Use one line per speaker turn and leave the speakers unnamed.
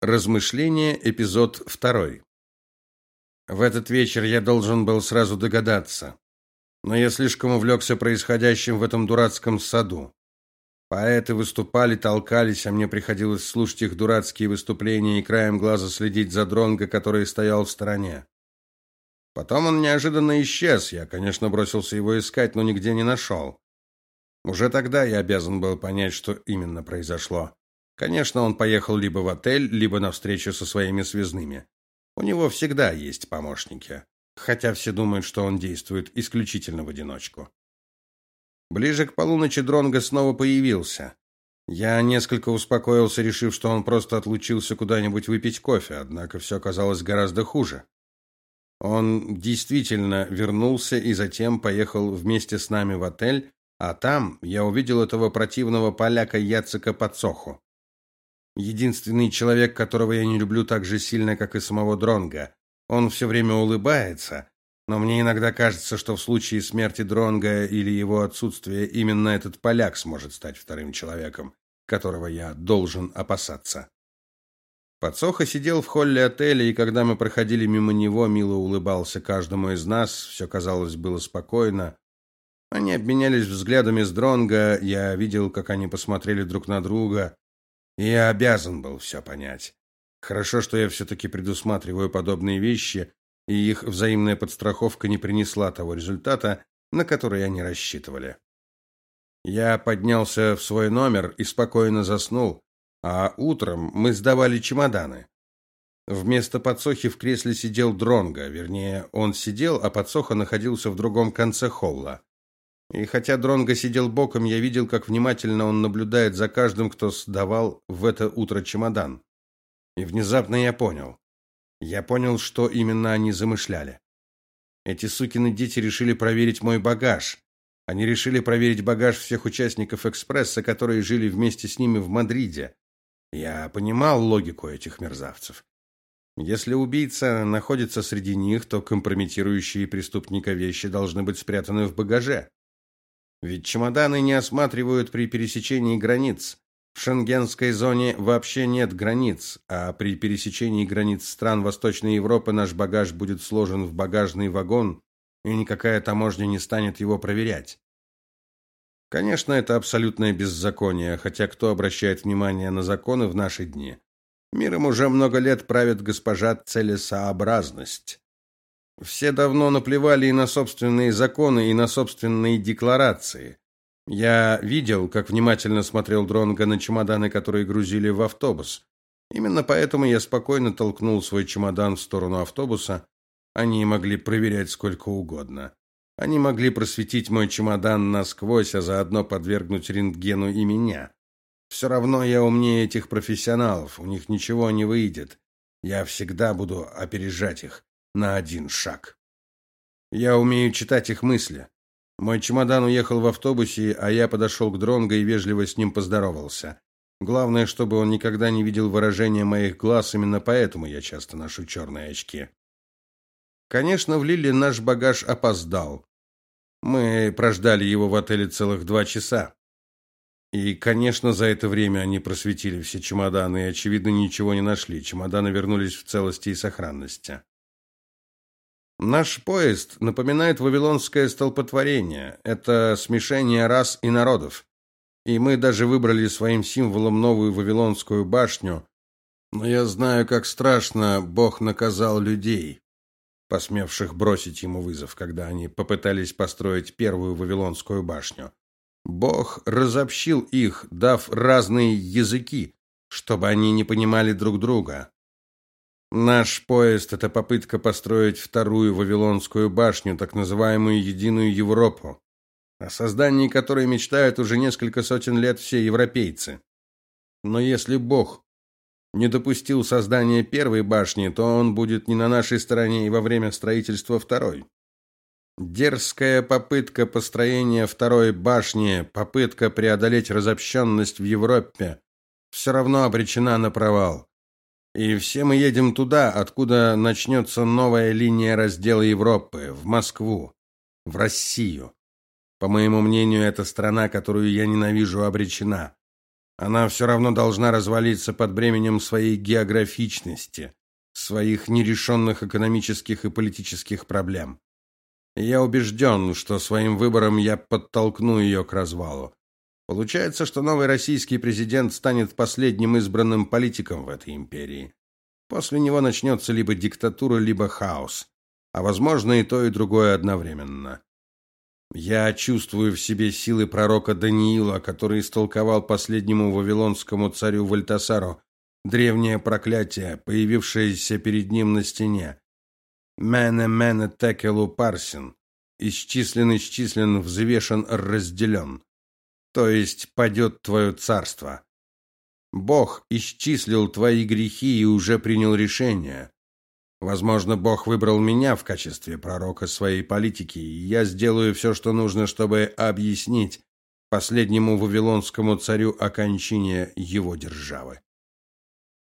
Размышления, эпизод второй. В этот вечер я должен был сразу догадаться, но я слишком увлекся происходящим в этом дурацком саду. Поэты выступали, толкались, а мне приходилось слушать их дурацкие выступления и краем глаза следить за Дронго, который стоял в стороне. Потом он неожиданно исчез. Я, конечно, бросился его искать, но нигде не нашел. Уже тогда я обязан был понять, что именно произошло. Конечно, он поехал либо в отель, либо на встречу со своими связными. У него всегда есть помощники, хотя все думают, что он действует исключительно в одиночку. Ближе к полуночи Дронго снова появился. Я несколько успокоился, решив, что он просто отлучился куда-нибудь выпить кофе, однако все оказалось гораздо хуже. Он действительно вернулся и затем поехал вместе с нами в отель, а там я увидел этого противного поляка Яцека Подсоху. Единственный человек, которого я не люблю так же сильно, как и самого Дронга. Он все время улыбается, но мне иногда кажется, что в случае смерти Дронга или его отсутствия именно этот поляк сможет стать вторым человеком, которого я должен опасаться. Подсоха сидел в холле отеля, и когда мы проходили мимо него, мило улыбался каждому из нас, все казалось было спокойно. Они обменялись взглядами с Дронга, я видел, как они посмотрели друг на друга. Я обязан был все понять. Хорошо, что я все-таки предусматриваю подобные вещи, и их взаимная подстраховка не принесла того результата, на который они рассчитывали. Я поднялся в свой номер и спокойно заснул, а утром мы сдавали чемоданы. Вместо подсохи в кресле сидел Дронга, вернее, он сидел, а подсоха находился в другом конце холла. И хотя Дронго сидел боком, я видел, как внимательно он наблюдает за каждым, кто сдавал в это утро чемодан. И внезапно я понял. Я понял, что именно они замышляли. Эти сукины дети решили проверить мой багаж. Они решили проверить багаж всех участников экспресса, которые жили вместе с ними в Мадриде. Я понимал логику этих мерзавцев. Если убийца находится среди них, то компрометирующие преступника вещи должны быть спрятаны в багаже. Ведь чемоданы не осматривают при пересечении границ. В шенгенской зоне вообще нет границ, а при пересечении границ стран Восточной Европы наш багаж будет сложен в багажный вагон, и никакая таможня не станет его проверять. Конечно, это абсолютное беззаконие, хотя кто обращает внимание на законы в наши дни? Миром уже много лет правит госпожа целесообразность. Все давно наплевали и на собственные законы, и на собственные декларации. Я видел, как внимательно смотрел Дронго на чемоданы, которые грузили в автобус. Именно поэтому я спокойно толкнул свой чемодан в сторону автобуса. Они могли проверять сколько угодно. Они могли просветить мой чемодан насквозь, а заодно подвергнуть рентгену и меня. Все равно я умнее этих профессионалов, у них ничего не выйдет. Я всегда буду опережать их на один шаг. Я умею читать их мысли. Мой чемодан уехал в автобусе, а я подошел к Дронго и вежливо с ним поздоровался. Главное, чтобы он никогда не видел выражения моих глаз, именно поэтому я часто ношу черные очки. Конечно, в Лиле наш багаж опоздал. Мы прождали его в отеле целых два часа. И, конечно, за это время они просветили все чемоданы и, очевидно, ничего не нашли. Чемоданы вернулись в целости и сохранности. Наш поезд напоминает вавилонское столпотворение. Это смешение рас и народов. И мы даже выбрали своим символом новую вавилонскую башню. Но я знаю, как страшно Бог наказал людей, посмевших бросить ему вызов, когда они попытались построить первую вавилонскую башню. Бог разобщил их, дав разные языки, чтобы они не понимали друг друга. Наш поезд это попытка построить вторую Вавилонскую башню, так называемую единую Европу, о создании которой мечтают уже несколько сотен лет все европейцы. Но если Бог не допустил создания первой башни, то он будет не на нашей стороне и во время строительства второй. Дерзкая попытка построения второй башни, попытка преодолеть разобщенность в Европе, все равно обречена на провал. И все мы едем туда, откуда начнется новая линия раздела Европы, в Москву, в Россию. По моему мнению, эта страна, которую я ненавижу, обречена. Она все равно должна развалиться под бременем своей географичности, своих нерешенных экономических и политических проблем. Я убежден, что своим выбором я подтолкну ее к развалу. Получается, что новый российский президент станет последним избранным политиком в этой империи. После него начнется либо диктатура, либо хаос, а возможно и то, и другое одновременно. Я чувствую в себе силы пророка Даниила, который истолковал последнему вавилонскому царю Вальтасару древнее проклятие, появившееся перед ним на стене. Мене мене текелу парсин. Исчислен, исчислен, взвешен, разделен. То есть падет твое царство. Бог исчислил твои грехи и уже принял решение. Возможно, Бог выбрал меня в качестве пророка своей политики, и я сделаю все, что нужно, чтобы объяснить последнему вавилонскому царю окончание его державы.